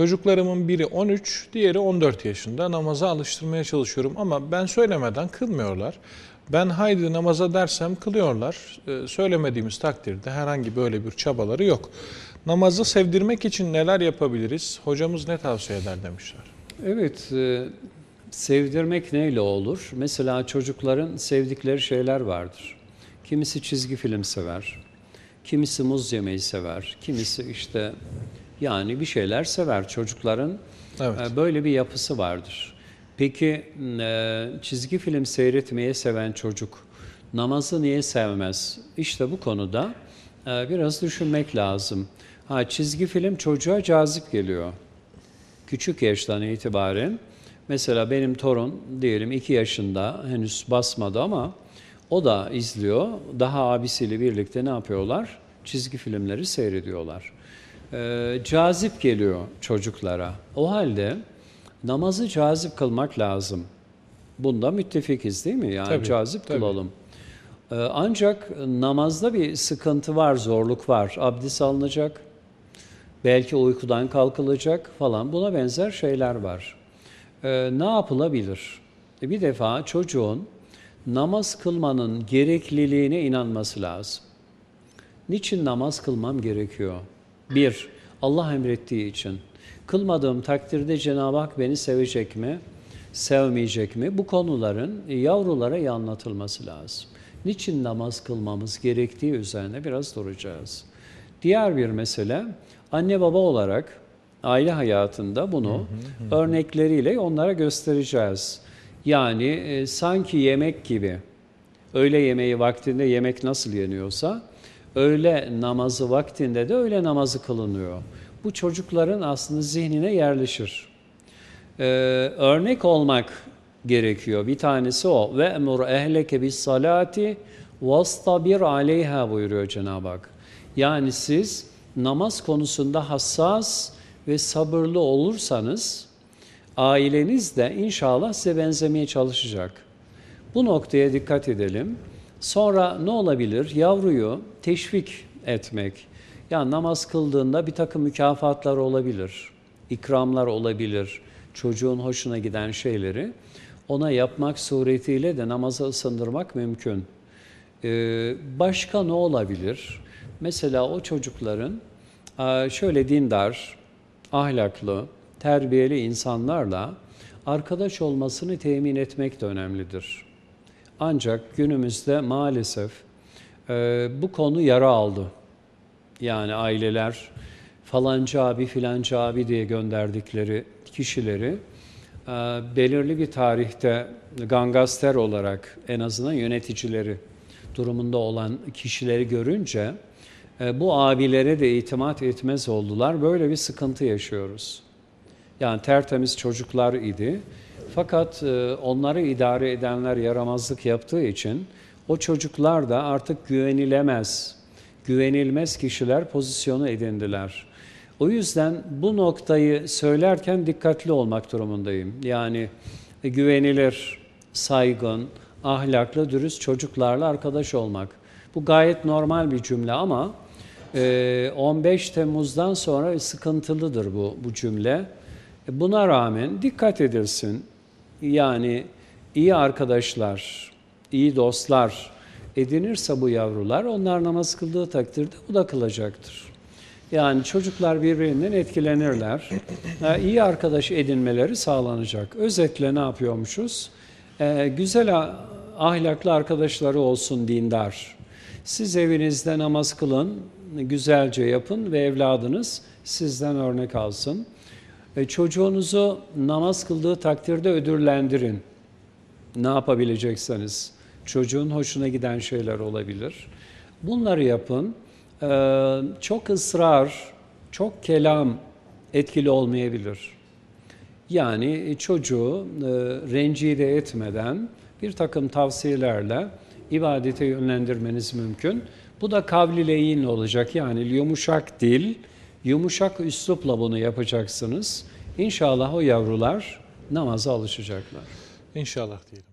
Çocuklarımın biri 13, diğeri 14 yaşında namaza alıştırmaya çalışıyorum ama ben söylemeden kılmıyorlar. Ben haydi namaza dersem kılıyorlar. Ee, söylemediğimiz takdirde herhangi böyle bir çabaları yok. Namazı sevdirmek için neler yapabiliriz? Hocamız ne tavsiye eder demişler. Evet, e, sevdirmek neyle olur? Mesela çocukların sevdikleri şeyler vardır. Kimisi çizgi film sever, kimisi muz yemeyi sever, kimisi işte yani bir şeyler sever. Çocukların Evet. e, böyle bir yapısı vardır. Peki e, çizgi film seyretmeye seven çocuk namazı niye sevmez? İşte bu konuda e, biraz düşünmek lazım. Ha çizgi film çocuğa cazip geliyor. Küçük yaştan itibaren mesela benim torun diyelim 2 yaşında henüz basmadı ama o da izliyor. Daha abisiyle birlikte ne yapıyorlar? Çizgi filmleri seyrediyorlar. Ee, cazip geliyor çocuklara. O halde namazı cazip kılmak lazım. Bunda müttefikiz değil mi? Yani Tabii, cazip tabii. kılalım. Ee, ancak namazda bir sıkıntı var, zorluk var. Abdest alınacak, belki uykudan kalkılacak falan buna benzer şeyler var. Ee, ne yapılabilir? E, bir defa çocuğun namaz kılmanın gerekliliğine inanması lazım. Niçin namaz kılmam gerekiyor? Bir, Allah emrettiği için. Kılmadığım takdirde Cenab-ı Hak beni sevecek mi, sevmeyecek mi? Bu konuların yavrulara iyi anlatılması lazım. Niçin namaz kılmamız gerektiği üzerine biraz duracağız. Diğer bir mesele, anne baba olarak aile hayatında bunu örnekleriyle onlara göstereceğiz. Yani e, sanki yemek gibi, öğle yemeği vaktinde yemek nasıl yeniyorsa, öğle namazı vaktinde de öğle namazı kılınıyor. Bu çocukların aslında zihnine yerleşir. Ee, örnek olmak gerekiyor. Bir tanesi o. Ve emur ehleke bis salati vastabir aleyha buyuruyor Cenab-ı Hak. Yani siz namaz konusunda hassas ve sabırlı olursanız aileniz de inşallah size benzemeye çalışacak. Bu noktaya dikkat edelim. Sonra ne olabilir? Yavruyu teşvik etmek. Ya namaz kıldığında bir takım mükafatlar olabilir, ikramlar olabilir, çocuğun hoşuna giden şeyleri ona yapmak suretiyle de namaza ısındırmak mümkün. Ee, başka ne olabilir? Mesela o çocukların şöyle dindar, ahlaklı, terbiyeli insanlarla arkadaş olmasını temin etmek de önemlidir. Ancak günümüzde maalesef e, bu konu yara aldı. Yani aileler falanca abi filanca abi diye gönderdikleri kişileri e, belirli bir tarihte gangaster olarak en azından yöneticileri durumunda olan kişileri görünce e, bu abilere de itimat etmez oldular. Böyle bir sıkıntı yaşıyoruz. Yani tertemiz çocuklar idi. Fakat e, onları idare edenler yaramazlık yaptığı için o çocuklar da artık güvenilemez, güvenilmez kişiler pozisyonu edindiler. O yüzden bu noktayı söylerken dikkatli olmak durumundayım. Yani e, güvenilir, saygın, ahlaklı, dürüst çocuklarla arkadaş olmak. Bu gayet normal bir cümle ama e, 15 Temmuz'dan sonra sıkıntılıdır bu, bu cümle. E, Buna rağmen dikkat edilsin. Yani iyi arkadaşlar, iyi dostlar edinirse bu yavrular onlar namaz kıldığı takdirde bu da kılacaktır. Yani çocuklar birbirinden etkilenirler. E, iyi arkadaş edinmeleri sağlanacak. Özetle ne yapıyormuşuz? E, güzel ahlaklı arkadaşları olsun dindar. Siz evinizde namaz kılın, güzelce yapın ve evladınız sizden örnek alsın. E, çocuğunuzu namaz kıldığı takdirde ödüllendirin. Ne yapabilecekseniz. Çocuğun hoşuna giden şeyler olabilir. Bunları yapın. E, çok ısrar, çok kelam etkili olmayabilir. Yani çocuğu e, rencide etmeden bir takım tavsiyelerle ibadete yönlendirmeniz mümkün. Bu da kavli leyin olacak. Yani yumuşak dil, yumuşak üslupla bunu yapacaksınız. İnşallah o yavrular namaza alışacaklar. İnşallah diyelim.